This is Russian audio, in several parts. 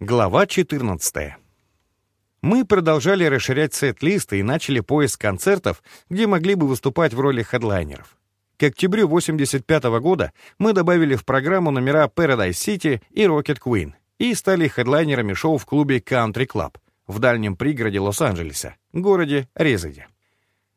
Глава 14. Мы продолжали расширять сет-листы и начали поиск концертов, где могли бы выступать в роли хедлайнеров. К октябрю 85 года мы добавили в программу номера Paradise City и Rocket Queen и стали хедлайнерами шоу в клубе Country Club в дальнем пригороде Лос-Анджелеса, городе Резиде.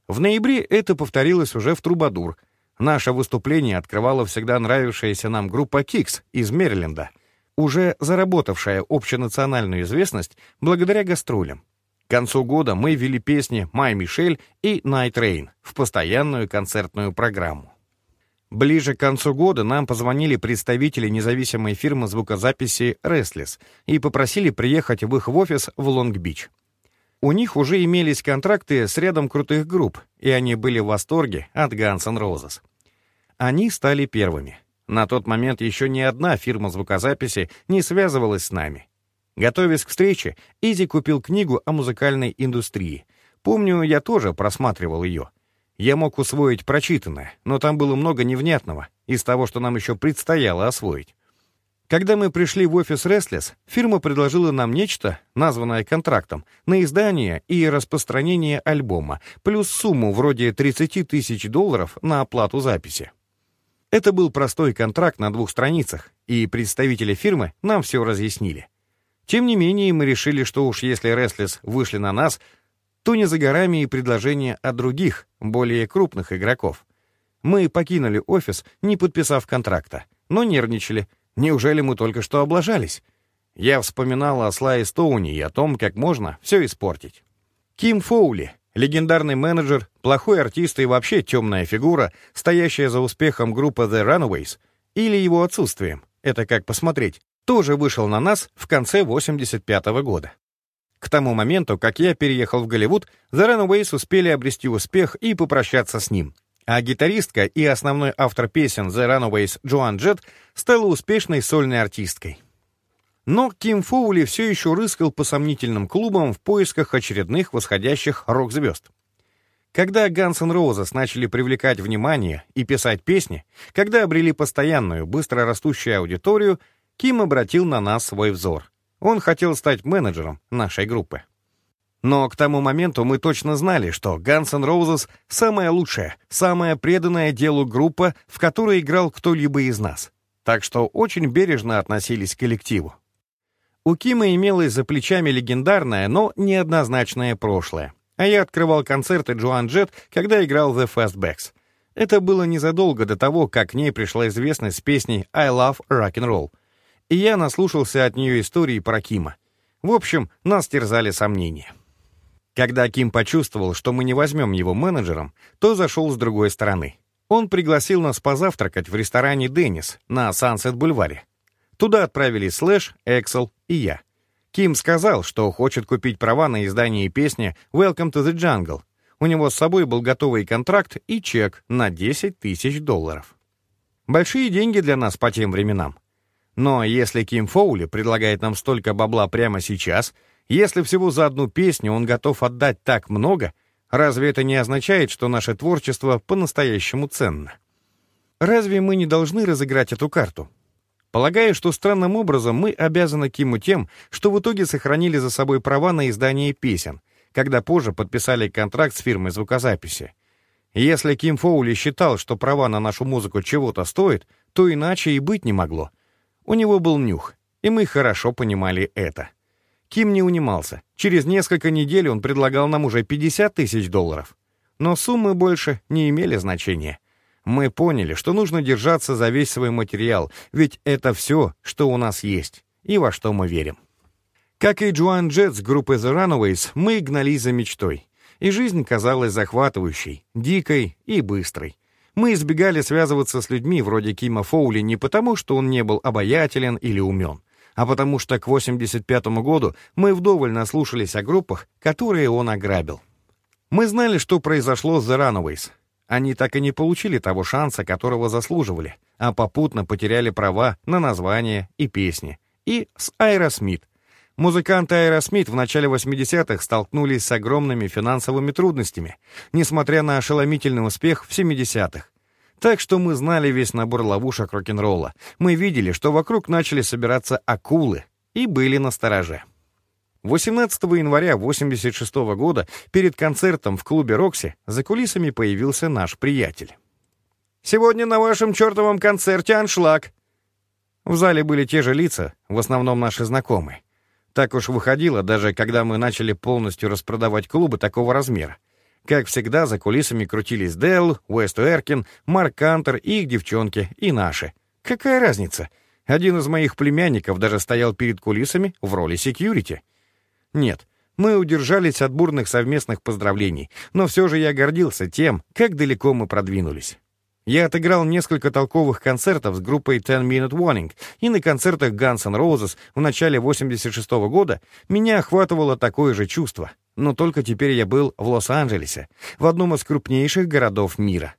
В ноябре это повторилось уже в Трубадур. Наше выступление открывала всегда нравившаяся нам группа Kicks из Мэриленда — уже заработавшая общенациональную известность благодаря гастролям. К концу года мы ввели песни «My Michelle» и «Night Rain» в постоянную концертную программу. Ближе к концу года нам позвонили представители независимой фирмы звукозаписи Restless и попросили приехать в их офис в Лонг-Бич. У них уже имелись контракты с рядом крутых групп, и они были в восторге от Guns Roses. Они стали первыми. На тот момент еще ни одна фирма звукозаписи не связывалась с нами. Готовясь к встрече, Изи купил книгу о музыкальной индустрии. Помню, я тоже просматривал ее. Я мог усвоить прочитанное, но там было много невнятного из того, что нам еще предстояло освоить. Когда мы пришли в офис Restless, фирма предложила нам нечто, названное контрактом, на издание и распространение альбома, плюс сумму вроде 30 тысяч долларов на оплату записи. Это был простой контракт на двух страницах, и представители фирмы нам все разъяснили. Тем не менее, мы решили, что уж если Restless вышли на нас, то не за горами и предложения от других, более крупных игроков. Мы покинули офис, не подписав контракта, но нервничали. Неужели мы только что облажались? Я вспоминал о Слае Стоуне и о том, как можно все испортить. Ким Фоули, Легендарный менеджер, плохой артист и вообще темная фигура, стоящая за успехом группы The Runaways, или его отсутствием, это как посмотреть, тоже вышел на нас в конце 85 -го года. К тому моменту, как я переехал в Голливуд, The Runaways успели обрести успех и попрощаться с ним. А гитаристка и основной автор песен The Runaways Джоан Джет стала успешной сольной артисткой. Но Ким Фоули все еще рыскал по сомнительным клубам в поисках очередных восходящих рок-звезд. Когда Guns N' Roses начали привлекать внимание и писать песни, когда обрели постоянную, быстро растущую аудиторию, Ким обратил на нас свой взор. Он хотел стать менеджером нашей группы. Но к тому моменту мы точно знали, что Guns N' Roses — самая лучшая, самая преданная делу группа, в которой играл кто-либо из нас. Так что очень бережно относились к коллективу. У Кима имелось за плечами легендарное, но неоднозначное прошлое. А я открывал концерты Джоан Джет, когда играл The Fastbacks. Это было незадолго до того, как к ней пришла известность с песней «I Love Rock'n'Roll». И я наслушался от нее истории про Кима. В общем, нас терзали сомнения. Когда Ким почувствовал, что мы не возьмем его менеджером, то зашел с другой стороны. Он пригласил нас позавтракать в ресторане «Деннис» на Сансет-бульваре. Туда отправились Слэш, Эксел и я. Ким сказал, что хочет купить права на издание песни «Welcome to the Jungle». У него с собой был готовый контракт и чек на 10 тысяч долларов. Большие деньги для нас по тем временам. Но если Ким Фоули предлагает нам столько бабла прямо сейчас, если всего за одну песню он готов отдать так много, разве это не означает, что наше творчество по-настоящему ценно? Разве мы не должны разыграть эту карту? Полагаю, что странным образом мы обязаны Киму тем, что в итоге сохранили за собой права на издание песен, когда позже подписали контракт с фирмой звукозаписи. Если Ким Фоули считал, что права на нашу музыку чего-то стоят, то иначе и быть не могло. У него был нюх, и мы хорошо понимали это. Ким не унимался. Через несколько недель он предлагал нам уже 50 тысяч долларов. Но суммы больше не имели значения — мы поняли, что нужно держаться за весь свой материал, ведь это все, что у нас есть, и во что мы верим. Как и Джоан Джет с группы The Runaways, мы гнались за мечтой. И жизнь казалась захватывающей, дикой и быстрой. Мы избегали связываться с людьми вроде Кима Фоули не потому, что он не был обаятелен или умен, а потому что к 85 году мы вдоволь наслушались о группах, которые он ограбил. Мы знали, что произошло с The Runaways, они так и не получили того шанса, которого заслуживали, а попутно потеряли права на название и песни. И с Аэросмит. Музыканты Аэросмит в начале 80-х столкнулись с огромными финансовыми трудностями, несмотря на ошеломительный успех в 70-х. Так что мы знали весь набор ловушек рок-н-ролла. Мы видели, что вокруг начали собираться акулы, и были настороже. 18 января 1986 года перед концертом в клубе «Рокси» за кулисами появился наш приятель. «Сегодня на вашем чертовом концерте аншлаг!» В зале были те же лица, в основном наши знакомые. Так уж выходило, даже когда мы начали полностью распродавать клубы такого размера. Как всегда, за кулисами крутились Делл, Уэст Уэркин, Марк Кантер и их девчонки, и наши. Какая разница? Один из моих племянников даже стоял перед кулисами в роли секьюрити. Нет, мы удержались от бурных совместных поздравлений, но все же я гордился тем, как далеко мы продвинулись. Я отыграл несколько толковых концертов с группой Ten Minute Warning, и на концертах Guns N' Roses в начале 86 -го года меня охватывало такое же чувство. Но только теперь я был в Лос-Анджелесе, в одном из крупнейших городов мира.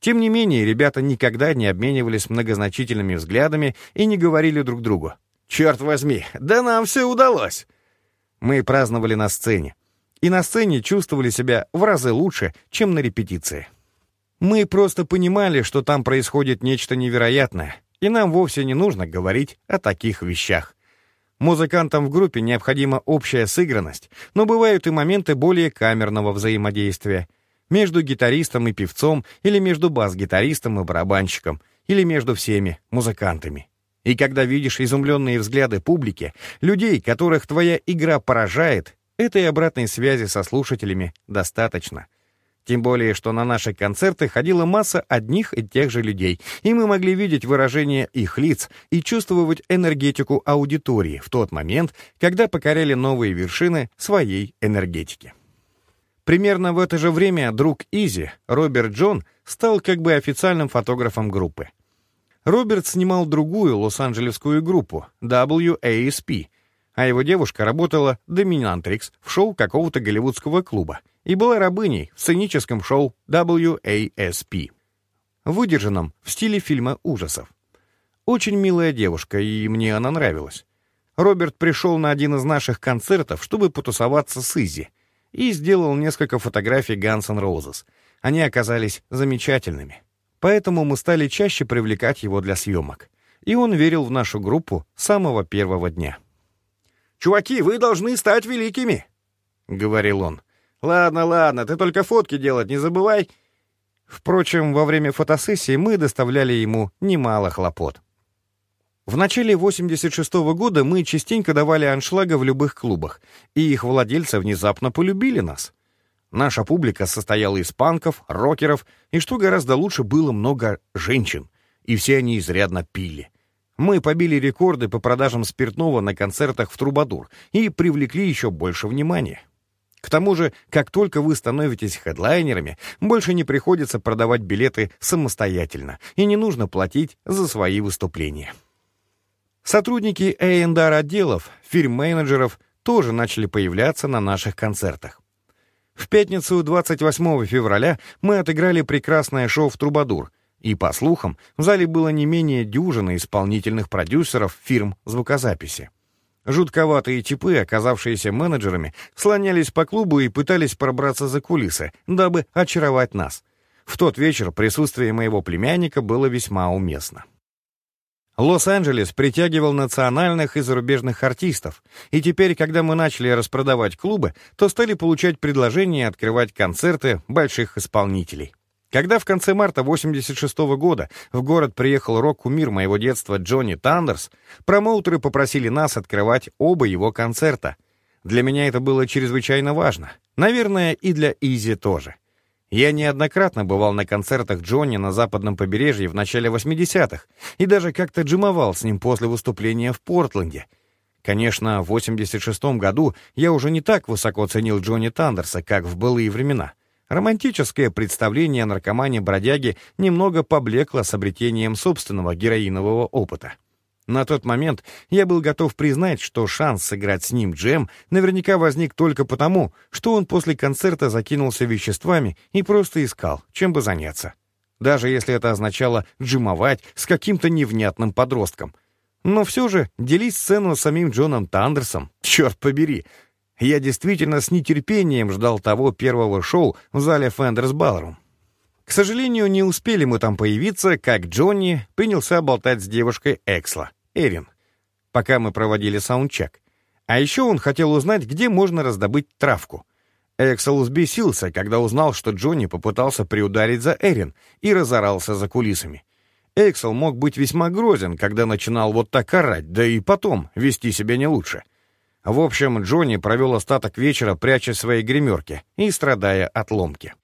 Тем не менее, ребята никогда не обменивались многозначительными взглядами и не говорили друг другу. «Черт возьми, да нам все удалось!» Мы праздновали на сцене. И на сцене чувствовали себя в разы лучше, чем на репетиции. Мы просто понимали, что там происходит нечто невероятное, и нам вовсе не нужно говорить о таких вещах. Музыкантам в группе необходима общая сыгранность, но бывают и моменты более камерного взаимодействия. Между гитаристом и певцом, или между бас-гитаристом и барабанщиком, или между всеми музыкантами. И когда видишь изумленные взгляды публики, людей, которых твоя игра поражает, этой обратной связи со слушателями достаточно — тем более, что на наши концерты ходила масса одних и тех же людей, и мы могли видеть выражение их лиц и чувствовать энергетику аудитории в тот момент, когда покоряли новые вершины своей энергетики. Примерно в это же время друг Изи, Роберт Джон, стал как бы официальным фотографом группы. Роберт снимал другую лос-анджелесскую группу, WASP, а его девушка работала доминантрикс в шоу какого-то голливудского клуба и была рабыней в сценическом шоу WASP, выдержанном в стиле фильма ужасов. Очень милая девушка, и мне она нравилась. Роберт пришел на один из наших концертов, чтобы потусоваться с Изи, и сделал несколько фотографий Guns N' Roses. Они оказались замечательными. Поэтому мы стали чаще привлекать его для съемок. И он верил в нашу группу с самого первого дня. «Чуваки, вы должны стать великими!» — говорил он. «Ладно, ладно, ты только фотки делать не забывай!» Впрочем, во время фотосессии мы доставляли ему немало хлопот. В начале 86 -го года мы частенько давали аншлага в любых клубах, и их владельцы внезапно полюбили нас. Наша публика состояла из панков, рокеров, и, что гораздо лучше, было много женщин, и все они изрядно пили. Мы побили рекорды по продажам спиртного на концертах в Трубадур и привлекли еще больше внимания. К тому же, как только вы становитесь хедлайнерами, больше не приходится продавать билеты самостоятельно и не нужно платить за свои выступления. Сотрудники A&R отделов, фирм-менеджеров тоже начали появляться на наших концертах. В пятницу 28 февраля мы отыграли прекрасное шоу в Трубадур, и, по слухам, в зале было не менее дюжины исполнительных продюсеров фирм звукозаписи. Жутковатые типы, оказавшиеся менеджерами, слонялись по клубу и пытались пробраться за кулисы, дабы очаровать нас. В тот вечер присутствие моего племянника было весьма уместно. Лос-Анджелес притягивал национальных и зарубежных артистов, и теперь, когда мы начали распродавать клубы, то стали получать предложения открывать концерты больших исполнителей. Когда в конце марта 86 -го года в город приехал рок-кумир моего детства Джонни Тандерс, промоутеры попросили нас открывать оба его концерта. Для меня это было чрезвычайно важно. Наверное, и для Изи тоже. Я неоднократно бывал на концертах Джонни на западном побережье в начале 80-х и даже как-то джимовал с ним после выступления в Портленде. Конечно, в 86 году я уже не так высоко ценил Джонни Тандерса, как в былые времена — Романтическое представление о наркомане-бродяге немного поблекло с обретением собственного героинового опыта. На тот момент я был готов признать, что шанс сыграть с ним джем наверняка возник только потому, что он после концерта закинулся веществами и просто искал, чем бы заняться. Даже если это означало джимовать с каким-то невнятным подростком. Но все же делить сцену с самим Джоном Тандерсом, черт побери, я действительно с нетерпением ждал того первого шоу в зале Фендерс Балрум. К сожалению, не успели мы там появиться, как Джонни принялся болтать с девушкой Эксла, Эрин. пока мы проводили саундчек. А еще он хотел узнать, где можно раздобыть травку. Эксел взбесился, когда узнал, что Джонни попытался приударить за Эрин и разорался за кулисами. Эксел мог быть весьма грозен, когда начинал вот так орать, да и потом вести себя не лучше. В общем, Джонни провел остаток вечера, пряча свои гримерки и страдая от ломки.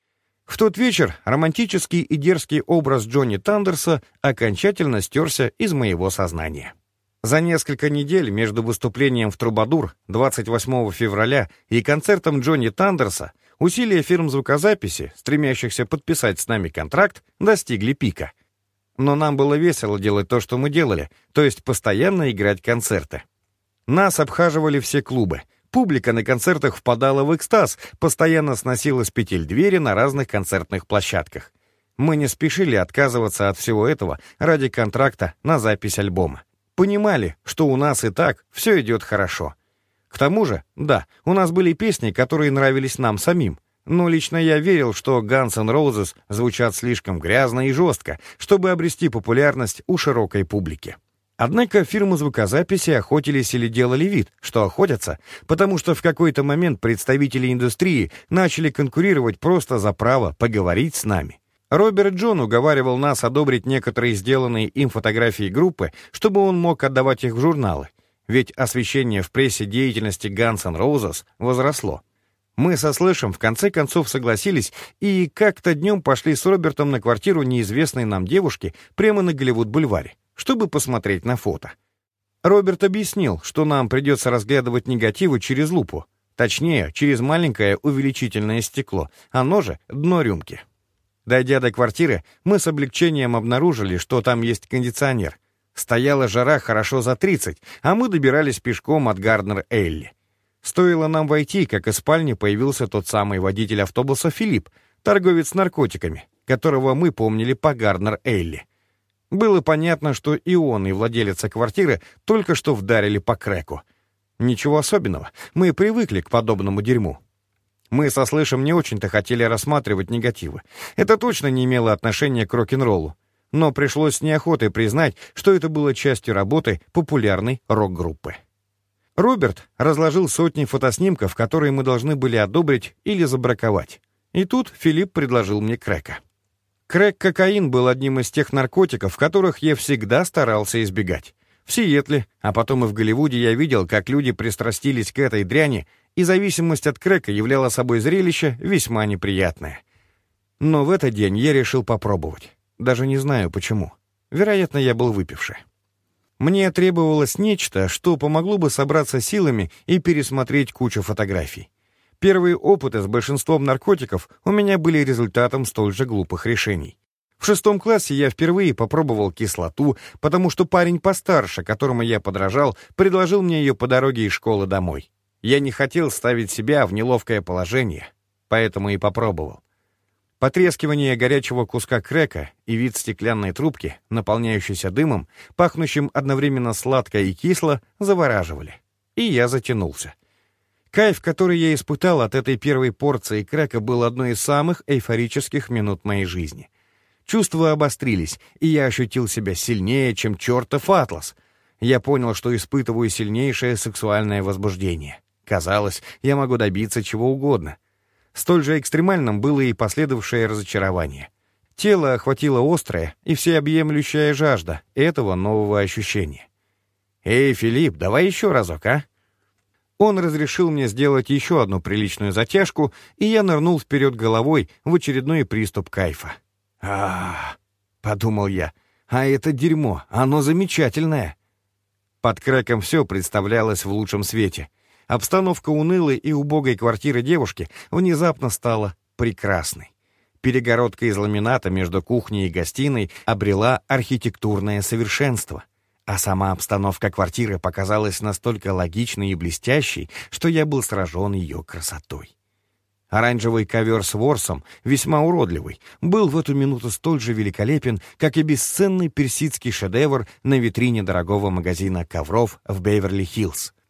В тот вечер романтический и дерзкий образ Джонни Тандерса окончательно стерся из моего сознания. За несколько недель между выступлением в «Трубадур» 28 февраля и концертом Джонни Тандерса усилия фирм звукозаписи, стремящихся подписать с нами контракт, достигли пика — но нам было весело делать то, что мы делали, то есть постоянно играть концерты. Нас обхаживали все клубы. Публика на концертах впадала в экстаз, постоянно сносила с петель двери на разных концертных площадках. Мы не спешили отказываться от всего этого ради контракта на запись альбома. Понимали, что у нас и так все идет хорошо. К тому же, да, у нас были песни, которые нравились нам самим, но лично я верил, что Guns N' Roses звучат слишком грязно и жестко, чтобы обрести популярность у широкой публики. Однако фирмы звукозаписи охотились или делали вид, что охотятся, потому что в какой-то момент представители индустрии начали конкурировать просто за право поговорить с нами. Роберт Джон уговаривал нас одобрить некоторые сделанные им фотографии группы, чтобы он мог отдавать их в журналы, ведь освещение в прессе деятельности Guns N' Roses возросло. Мы со Слэшем в конце концов согласились и как-то днем пошли с Робертом на квартиру неизвестной нам девушки прямо на Голливуд-бульваре, чтобы посмотреть на фото. Роберт объяснил, что нам придется разглядывать негативы через лупу, точнее, через маленькое увеличительное стекло, оно же — дно рюмки. Дойдя до квартиры, мы с облегчением обнаружили, что там есть кондиционер. Стояла жара хорошо за 30, а мы добирались пешком от Гарднер-Элли. Стоило нам войти, как из спальни появился тот самый водитель автобуса Филипп, торговец наркотиками, которого мы помнили по Гарнер Элли. Было понятно, что и он, и владелица квартиры только что вдарили по креку. Ничего особенного, мы привыкли к подобному дерьму. Мы со Слышем не очень-то хотели рассматривать негативы. Это точно не имело отношения к рок-н-роллу. Но пришлось с неохотой признать, что это было частью работы популярной рок-группы. Роберт разложил сотни фотоснимков, которые мы должны были одобрить или забраковать. И тут Филипп предложил мне крэка. Крэк-кокаин был одним из тех наркотиков, которых я всегда старался избегать. В Сиэтле, а потом и в Голливуде я видел, как люди пристрастились к этой дряни, и зависимость от крэка являла собой зрелище весьма неприятное. Но в этот день я решил попробовать. Даже не знаю почему. Вероятно, я был выпивший. Мне требовалось нечто, что помогло бы собраться силами и пересмотреть кучу фотографий. Первые опыты с большинством наркотиков у меня были результатом столь же глупых решений. В шестом классе я впервые попробовал кислоту, потому что парень постарше, которому я подражал, предложил мне ее по дороге из школы домой. Я не хотел ставить себя в неловкое положение, поэтому и попробовал. Потрескивание горячего куска крека и вид стеклянной трубки, наполняющейся дымом, пахнущим одновременно сладко и кисло, завораживали. И я затянулся. Кайф, который я испытал от этой первой порции крека, был одной из самых эйфорических минут моей жизни. Чувства обострились, и я ощутил себя сильнее, чем чертов атлас. Я понял, что испытываю сильнейшее сексуальное возбуждение. Казалось, я могу добиться чего угодно. Столь же экстремальным было и последовавшее разочарование. Тело охватило острая и всеобъемлющая жажда этого нового ощущения. «Эй, Филипп, давай еще разок, а?» Он разрешил мне сделать еще одну приличную затяжку, и я нырнул вперед головой в очередной приступ кайфа. а, подумал я, «а это дерьмо, оно замечательное!» Под креком все представлялось в лучшем свете — Обстановка унылой и убогой квартиры девушки внезапно стала прекрасной. Перегородка из ламината между кухней и гостиной обрела архитектурное совершенство, а сама обстановка квартиры показалась настолько логичной и блестящей, что я был сражен ее красотой. Оранжевый ковер с ворсом, весьма уродливый, был в эту минуту столь же великолепен, как и бесценный персидский шедевр на витрине дорогого магазина ковров в Беверли-Хиллз —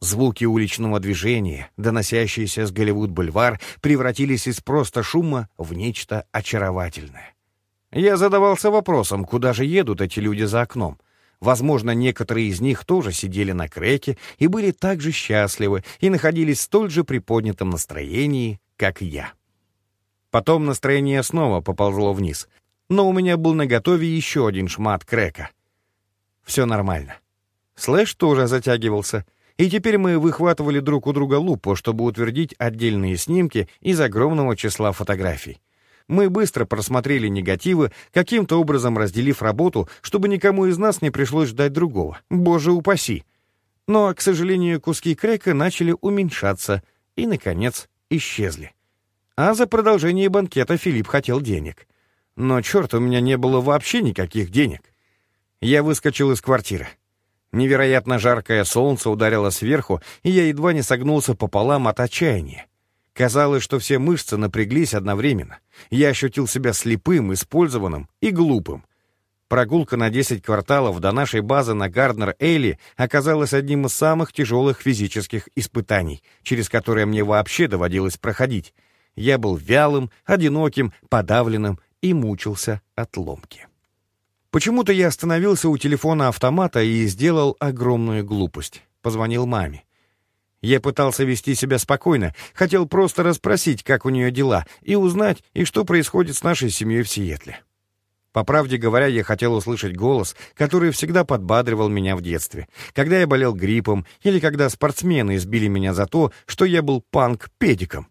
Звуки уличного движения, доносящиеся с Голливуд-бульвар, превратились из просто шума в нечто очаровательное. Я задавался вопросом, куда же едут эти люди за окном. Возможно, некоторые из них тоже сидели на креке и были так же счастливы и находились в столь же приподнятом настроении, как я. Потом настроение снова поползло вниз, но у меня был наготове еще один шмат крека. Все нормально. Слэш тоже затягивался, и теперь мы выхватывали друг у друга лупу, чтобы утвердить отдельные снимки из огромного числа фотографий. Мы быстро просмотрели негативы, каким-то образом разделив работу, чтобы никому из нас не пришлось ждать другого. Боже упаси! Но, к сожалению, куски крека начали уменьшаться и, наконец, исчезли. А за продолжение банкета Филипп хотел денег. Но, черт, у меня не было вообще никаких денег. Я выскочил из квартиры. Невероятно жаркое солнце ударило сверху, и я едва не согнулся пополам от отчаяния. Казалось, что все мышцы напряглись одновременно. Я ощутил себя слепым, использованным и глупым. Прогулка на 10 кварталов до нашей базы на Гарднер-Эйли оказалась одним из самых тяжелых физических испытаний, через которые мне вообще доводилось проходить. Я был вялым, одиноким, подавленным и мучился от ломки. Почему-то я остановился у телефона автомата и сделал огромную глупость. Позвонил маме. Я пытался вести себя спокойно, хотел просто расспросить, как у нее дела, и узнать, и что происходит с нашей семьей в Сиэтле. По правде говоря, я хотел услышать голос, который всегда подбадривал меня в детстве, когда я болел гриппом или когда спортсмены избили меня за то, что я был панк-педиком.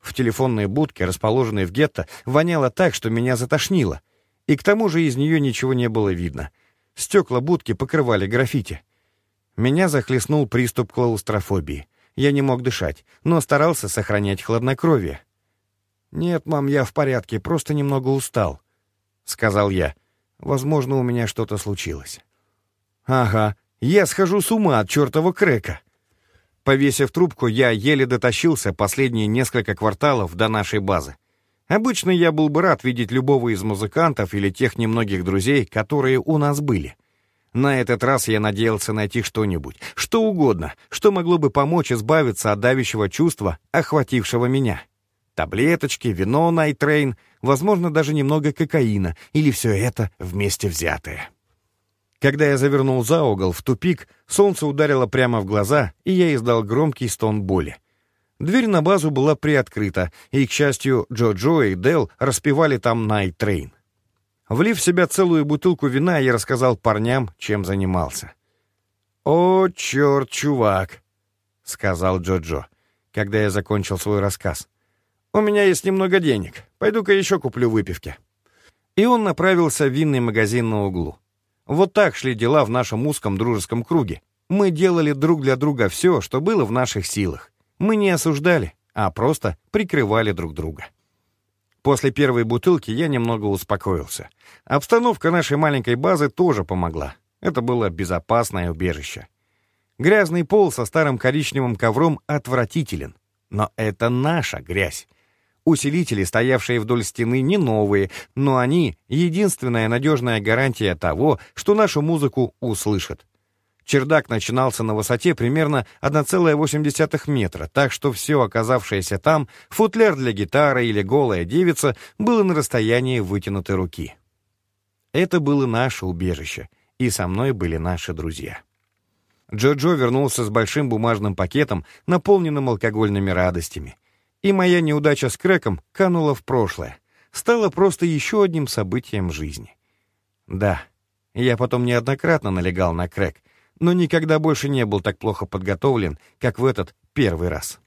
В телефонной будке, расположенной в гетто, воняло так, что меня затошнило. И к тому же из нее ничего не было видно. Стекла будки покрывали граффити. Меня захлестнул приступ клаустрофобии. Я не мог дышать, но старался сохранять хладнокровие. «Нет, мам, я в порядке, просто немного устал», — сказал я. «Возможно, у меня что-то случилось». «Ага, я схожу с ума от чертова крека». Повесив трубку, я еле дотащился последние несколько кварталов до нашей базы. Обычно я был бы рад видеть любого из музыкантов или тех немногих друзей, которые у нас были. На этот раз я надеялся найти что-нибудь, что угодно, что могло бы помочь избавиться от давящего чувства, охватившего меня. Таблеточки, вино Найтрейн, возможно, даже немного кокаина, или все это вместе взятое. Когда я завернул за угол, в тупик, солнце ударило прямо в глаза, и я издал громкий стон боли. Дверь на базу была приоткрыта, и, к счастью, Джо-Джо и Дел распевали там Найтрейн. Влив в себя целую бутылку вина, я рассказал парням, чем занимался. «О, черт, чувак!» — сказал Джо-Джо, когда я закончил свой рассказ. «У меня есть немного денег. Пойду-ка еще куплю выпивки». И он направился в винный магазин на углу. Вот так шли дела в нашем узком дружеском круге. Мы делали друг для друга все, что было в наших силах. Мы не осуждали, а просто прикрывали друг друга. После первой бутылки я немного успокоился. Обстановка нашей маленькой базы тоже помогла. Это было безопасное убежище. Грязный пол со старым коричневым ковром отвратителен. Но это наша грязь. Усилители, стоявшие вдоль стены, не новые, но они — единственная надежная гарантия того, что нашу музыку услышат. Чердак начинался на высоте примерно 1,8 метра, так что все оказавшееся там, футляр для гитары или голая девица, было на расстоянии вытянутой руки. Это было наше убежище, и со мной были наши друзья. Джо-Джо вернулся с большим бумажным пакетом, наполненным алкогольными радостями. И моя неудача с крэком канула в прошлое, стала просто еще одним событием жизни. Да, я потом неоднократно налегал на крэк, но никогда больше не был так плохо подготовлен, как в этот первый раз.